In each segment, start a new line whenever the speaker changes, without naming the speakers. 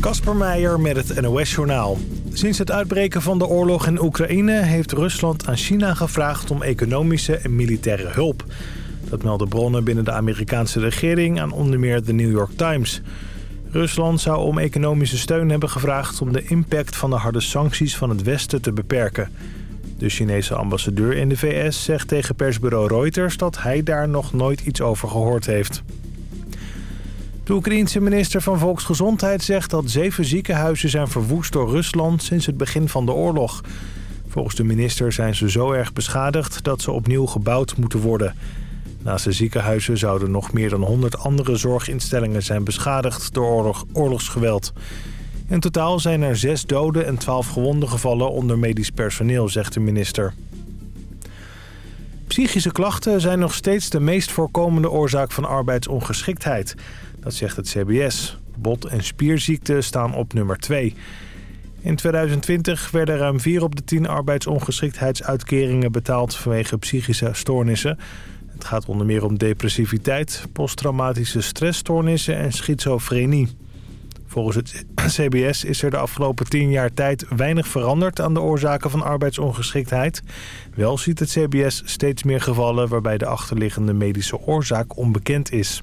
Kasper Meijer met het NOS-journaal. Sinds het uitbreken van de oorlog in Oekraïne heeft Rusland aan China gevraagd om economische en militaire hulp. Dat melden bronnen binnen de Amerikaanse regering aan onder meer de New York Times. Rusland zou om economische steun hebben gevraagd om de impact van de harde sancties van het Westen te beperken. De Chinese ambassadeur in de VS zegt tegen persbureau Reuters dat hij daar nog nooit iets over gehoord heeft. De Oekraïense minister van Volksgezondheid zegt dat zeven ziekenhuizen zijn verwoest door Rusland sinds het begin van de oorlog. Volgens de minister zijn ze zo erg beschadigd dat ze opnieuw gebouwd moeten worden. Naast de ziekenhuizen zouden nog meer dan 100 andere zorginstellingen zijn beschadigd door oorlog, oorlogsgeweld. In totaal zijn er zes doden en twaalf gewonden gevallen onder medisch personeel, zegt de minister. Psychische klachten zijn nog steeds de meest voorkomende oorzaak van arbeidsongeschiktheid. Dat zegt het CBS. Bot- en spierziekten staan op nummer 2. In 2020 werden ruim 4 op de 10 arbeidsongeschiktheidsuitkeringen betaald vanwege psychische stoornissen. Het gaat onder meer om depressiviteit, posttraumatische stressstoornissen en schizofrenie. Volgens het CBS is er de afgelopen 10 jaar tijd weinig veranderd aan de oorzaken van arbeidsongeschiktheid. Wel ziet het CBS steeds meer gevallen waarbij de achterliggende medische oorzaak onbekend is.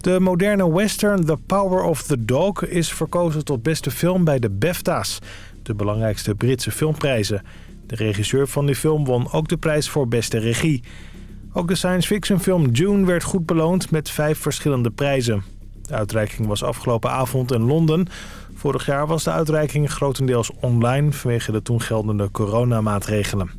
De moderne western The Power of the Dog is verkozen tot beste film bij de BAFTA's, de belangrijkste Britse filmprijzen. De regisseur van die film won ook de prijs voor beste regie. Ook de science fiction film Dune werd goed beloond met vijf verschillende prijzen. De uitreiking was afgelopen avond in Londen. Vorig jaar was de uitreiking grotendeels online vanwege de toen geldende coronamaatregelen.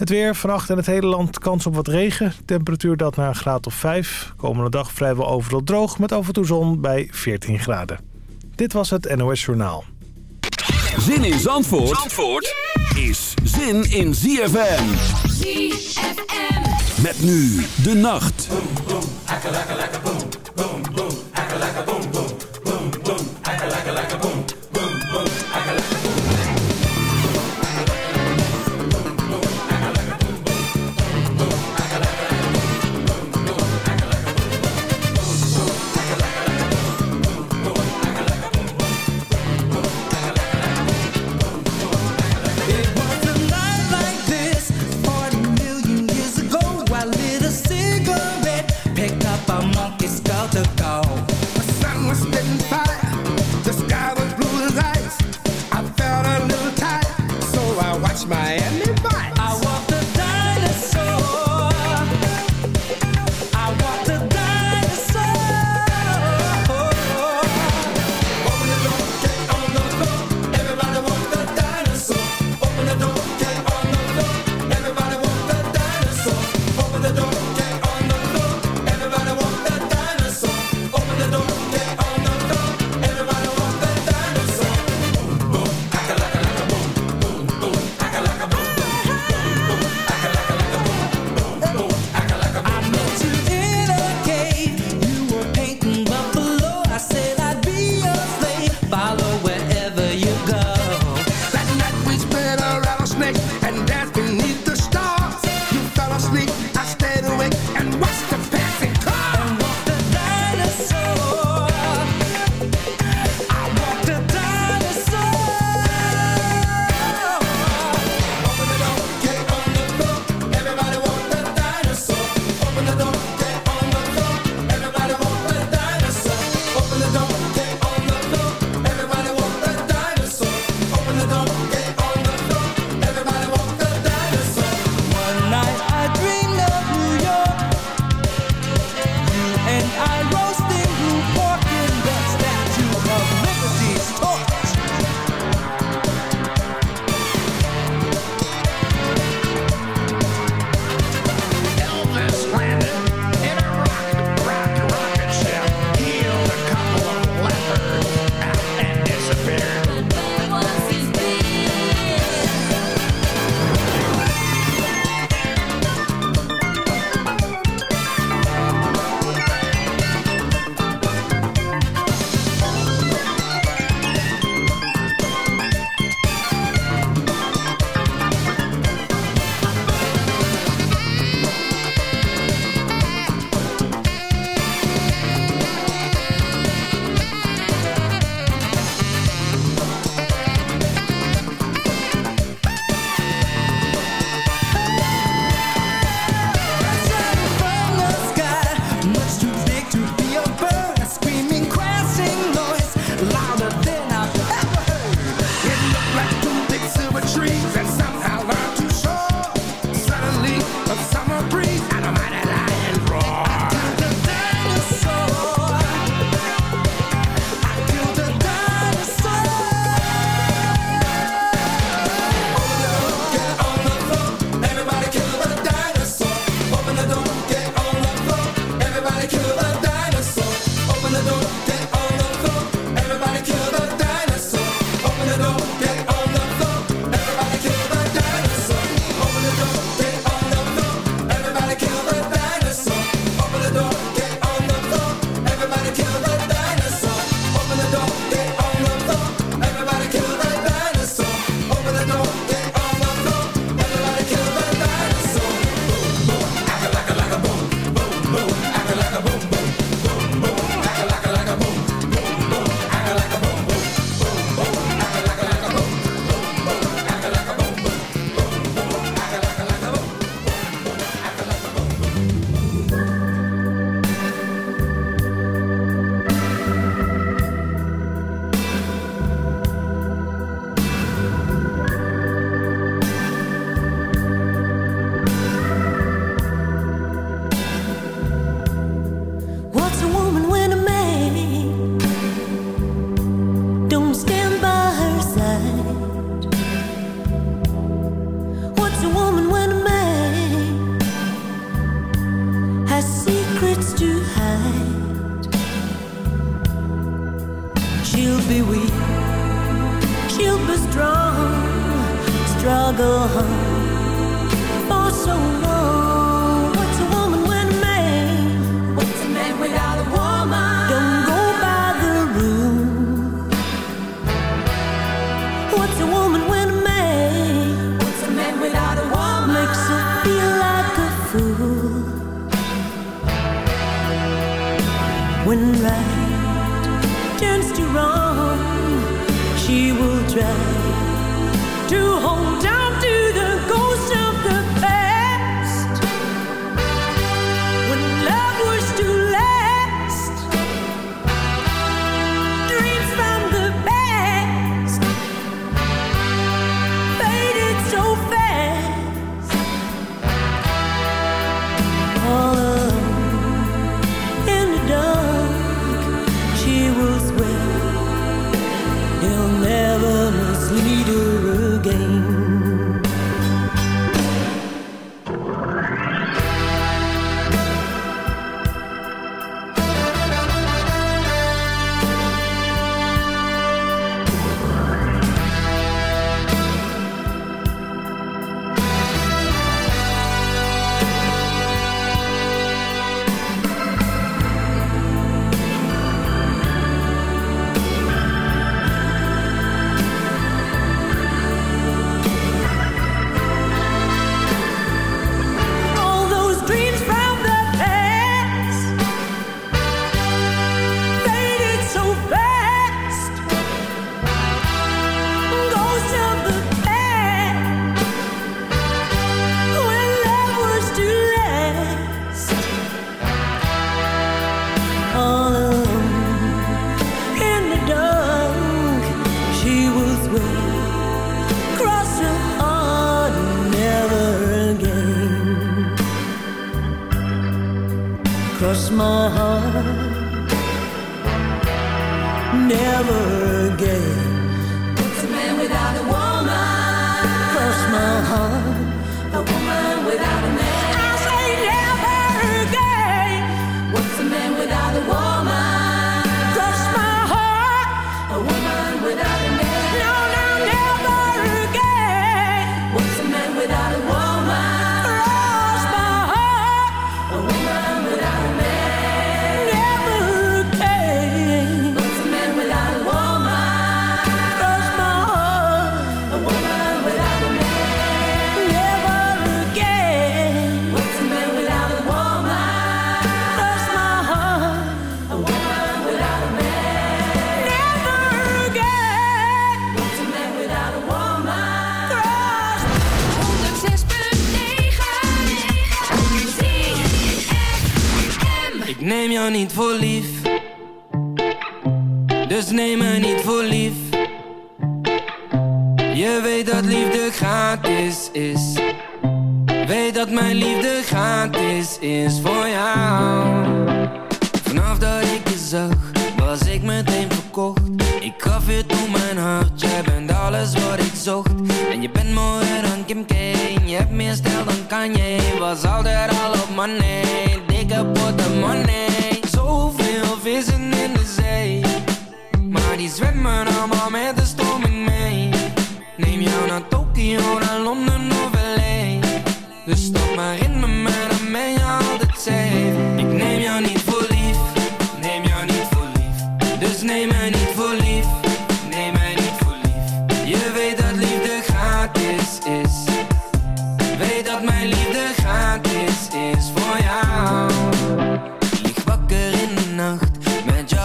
Het weer, vannacht in het hele land kans op wat regen. Temperatuur dat naar een graad of 5. Komende dag vrijwel overal droog met af en toe zon bij 14 graden. Dit was het NOS Journaal.
Zin in Zandvoort, Zandvoort is zin in ZFM. ZFM. Met nu de nacht.
right to wrong, she will try to hold
on to. niet voor lief. Dus neem me niet voor lief. Je weet dat liefde gratis is. Weet dat mijn liefde gratis is voor jou. Vanaf dat ik je zag was ik meteen verkocht. Ik gaf je toe mijn hart, jij bent alles wat ik zocht. En je bent mooier dan Kim K, je hebt meer stijl dan Kanye. Was altijd al op mijn nee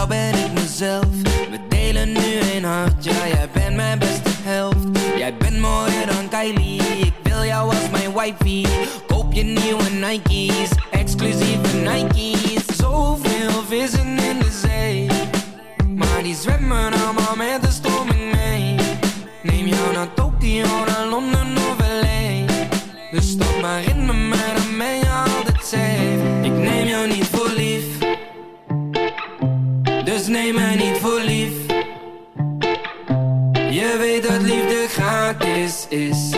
ben ik mezelf. We delen nu een hart, ja jij bent mijn beste helft. Jij bent mooier dan Kylie, ik wil jou als mijn wifey. Koop je nieuwe Nike's, exclusieve Nike's. Zoveel vissen in de zee maar die zwemmen allemaal met de stroming mee Neem jou naar Tokio, naar Londen is.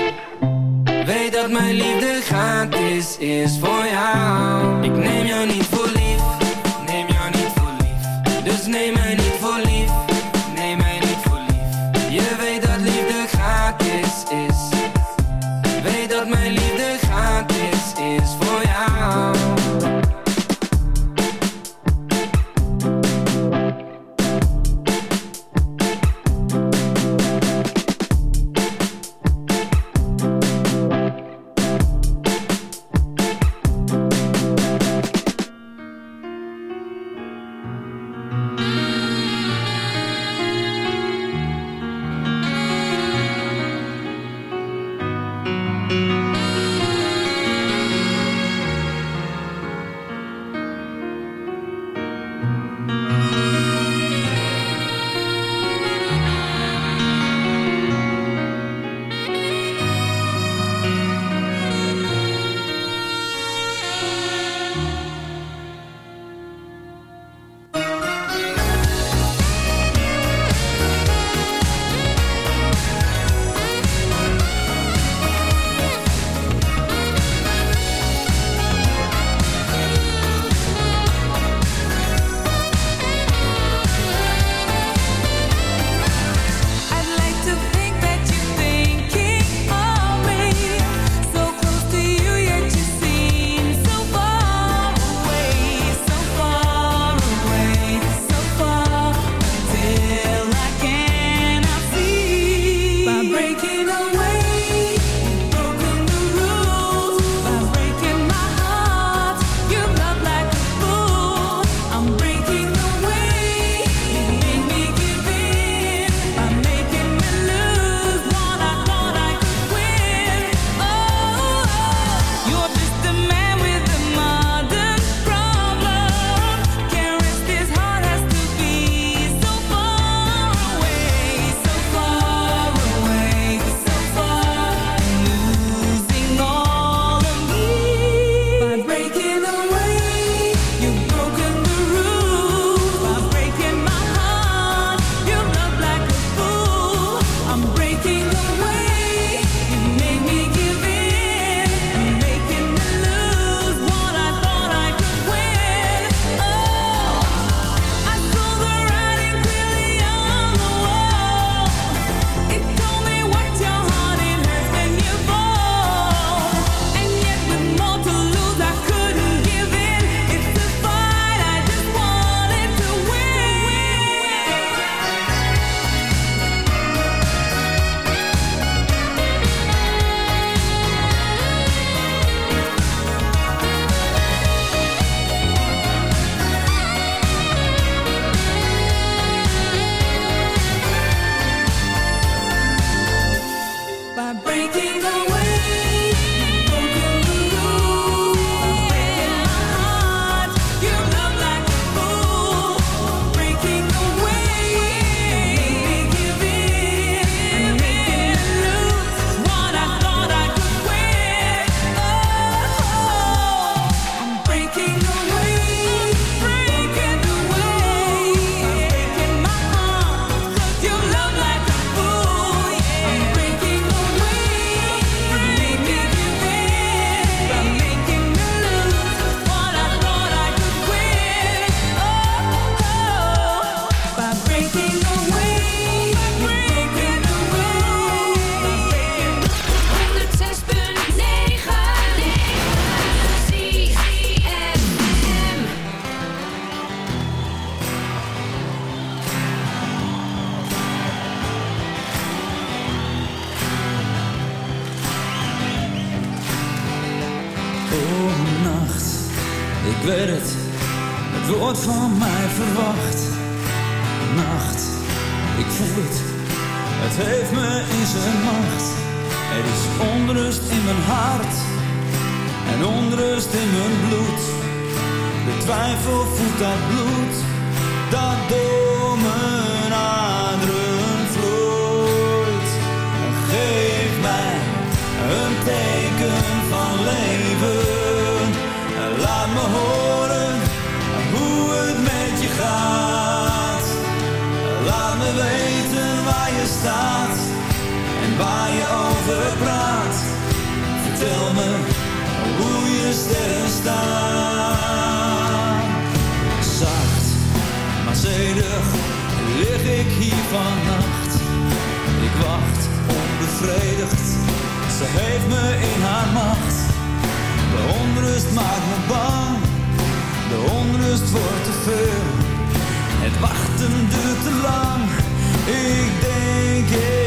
Weet dat mijn liefde gratis is voor jou. Ik neem jou niet voor lief Neem jou niet voor lief. Dus neem Voor
wordt te veel. Het wachten duurt te lang. Ik denk.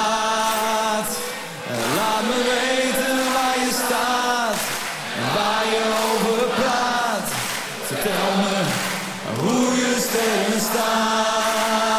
Weten waar je staat waar je over praat. Vertel me hoe je stevens staat.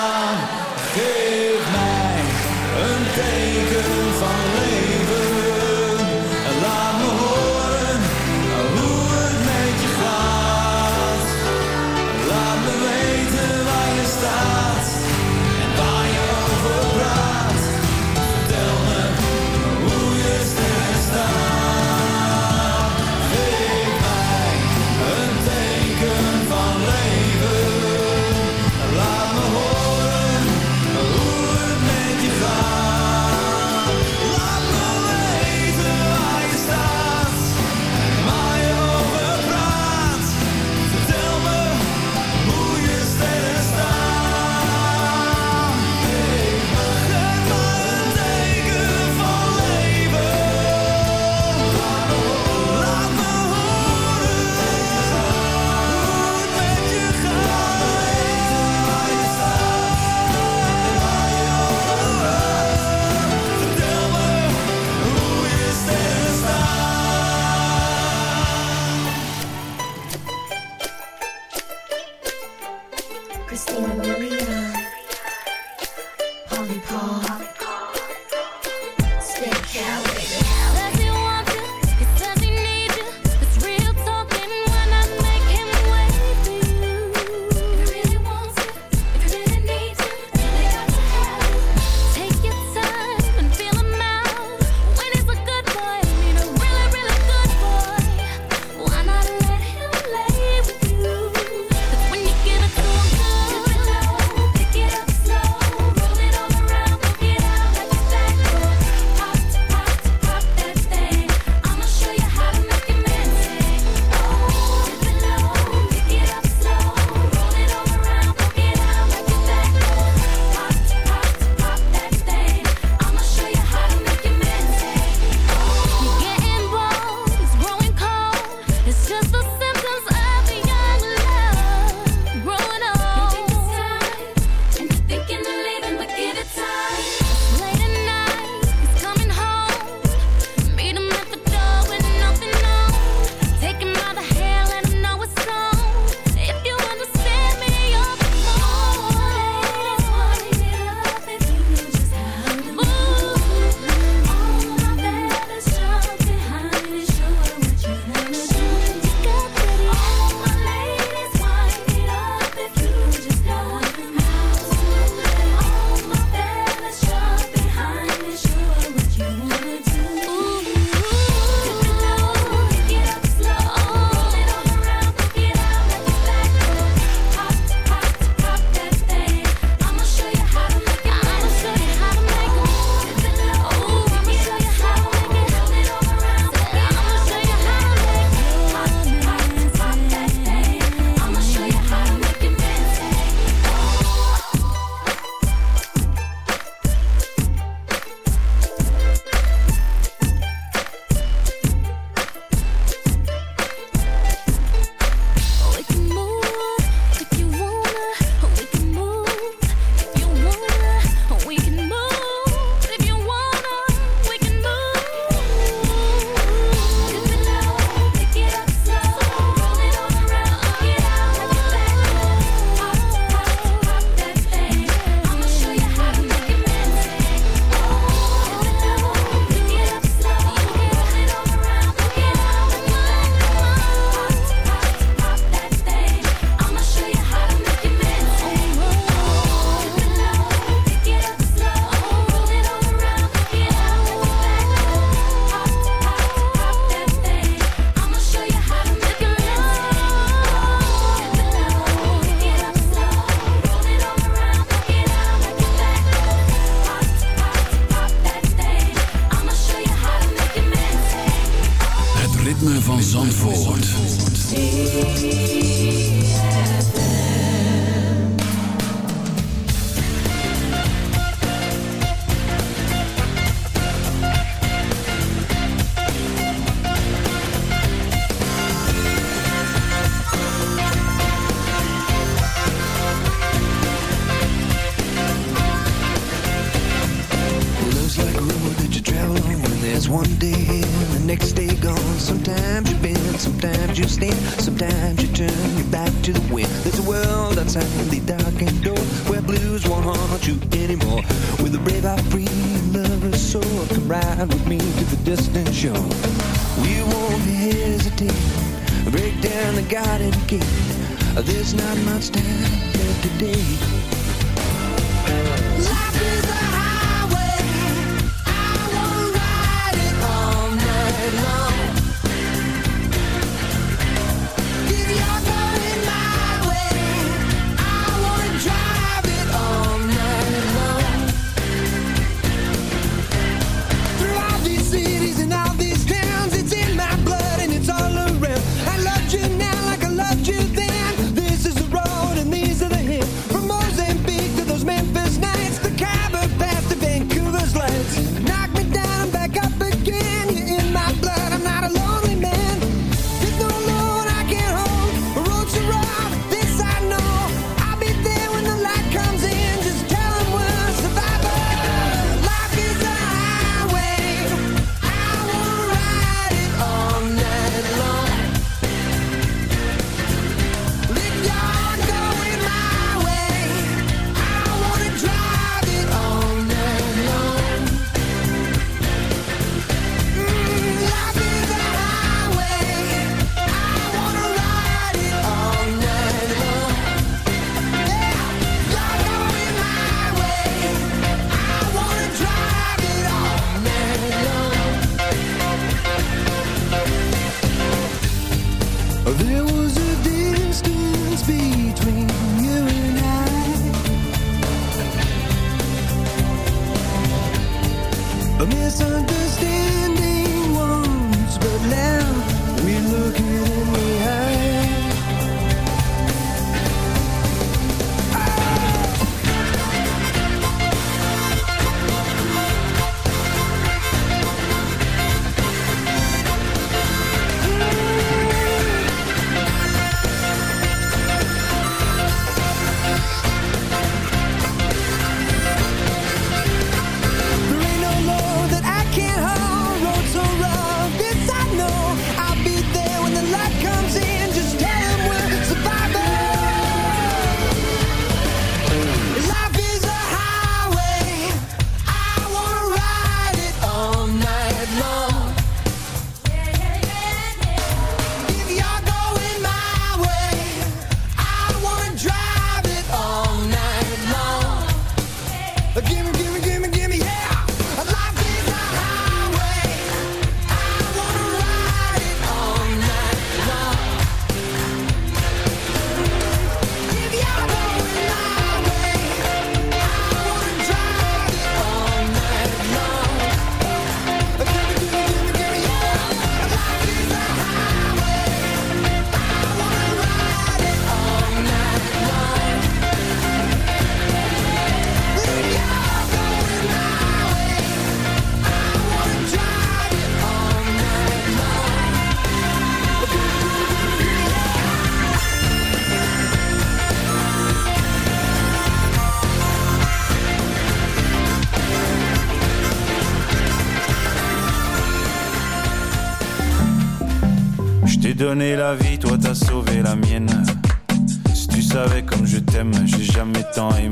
donné la vie, toi t'as sauvé la mienne. Si tu savais comme je t'aime, j'ai jamais tant aimé.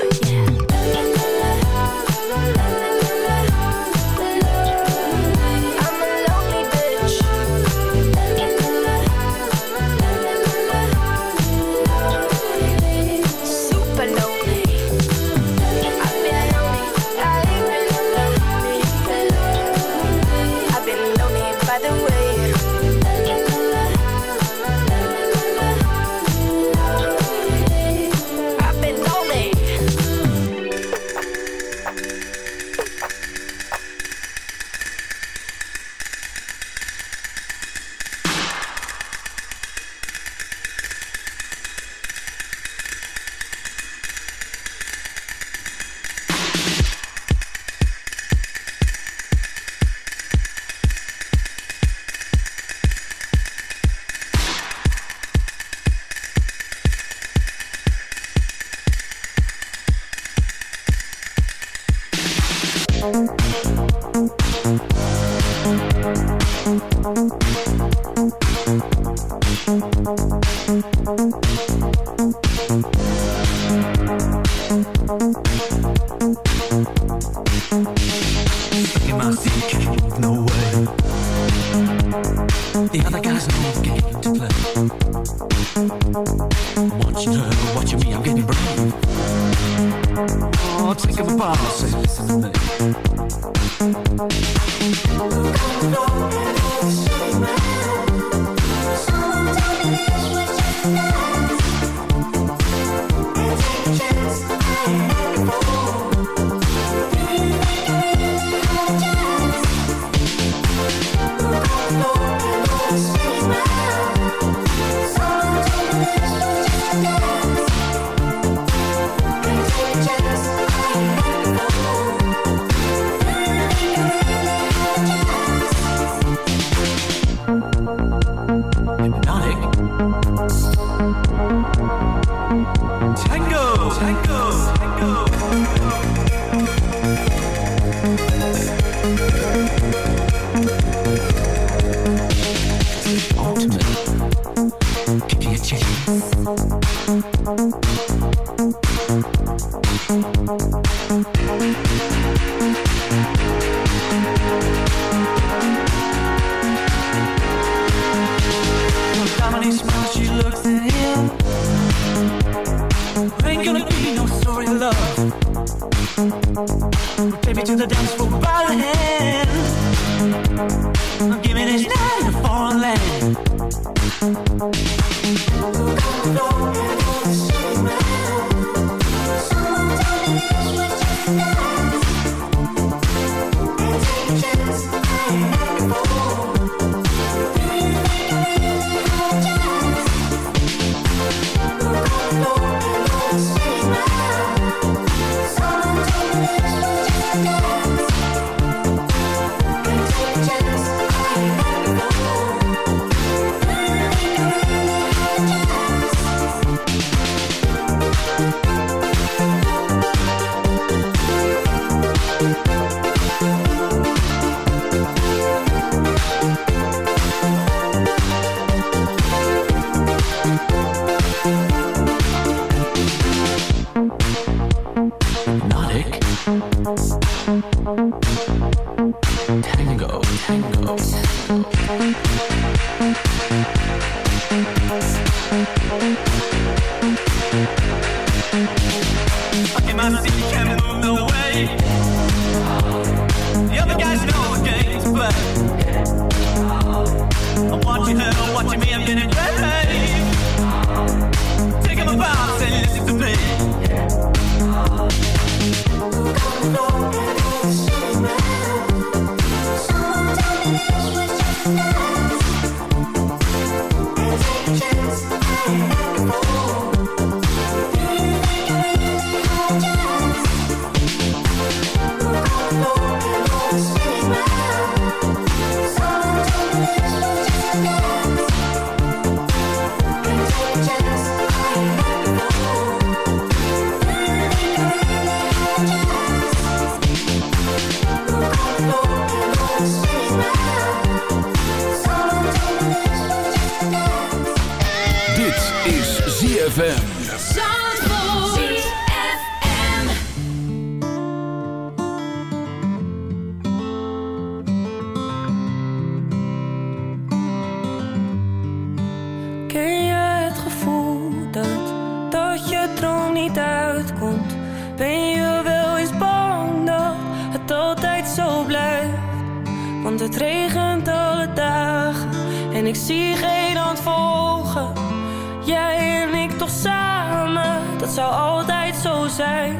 Dat zou altijd zo zijn.